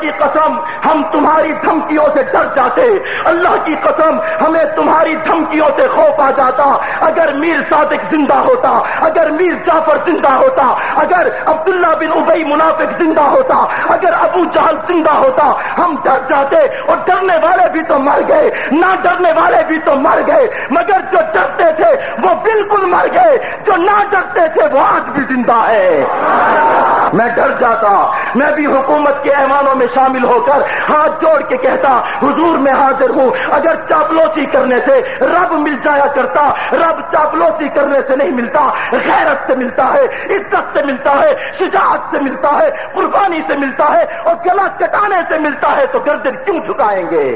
کی قسم ہم تمہاری دھمکیوں سے ڈر جاتے، اللہ کی قسم ہمیں تمہاری دھمکیوں سے خوف آ جاتا۔ اگر میر صادق زندہ ہوتا، اگر میر جعفر زندہ ہوتا، اگر عبداللہ بن ابئی منافق زندہ ہوتا، اگر ابو جہل زندہ ہوتا، ہم ڈر جاتے اور ڈرنے والے بھی تو مر گئے، نہ ڈرنے والے بھی تو مر گئے۔ مگر جو ڈرتے تھے وہ بالکل مر گئے، جو نہ ڈرتے تھے وہ آج بھی زندہ ہے۔ میں ڈر جاتا، میں بھی حکومت کے ایوانوں میں شامل ہو کر ہاتھ جوڑ کے کہتا، حضور میں حاضر ہوں، اگر چاپلوسی کرنے سے رب مل جایا کرتا، رب چاپلوسی کرنے سے نہیں ملتا، غیرت سے ملتا ہے، عزت سے ملتا ہے، شجاعت سے ملتا ہے، قربانی سے ملتا ہے اور گلا کٹانے سے ملتا ہے، تو گردن کیوں جھکائیں گے؟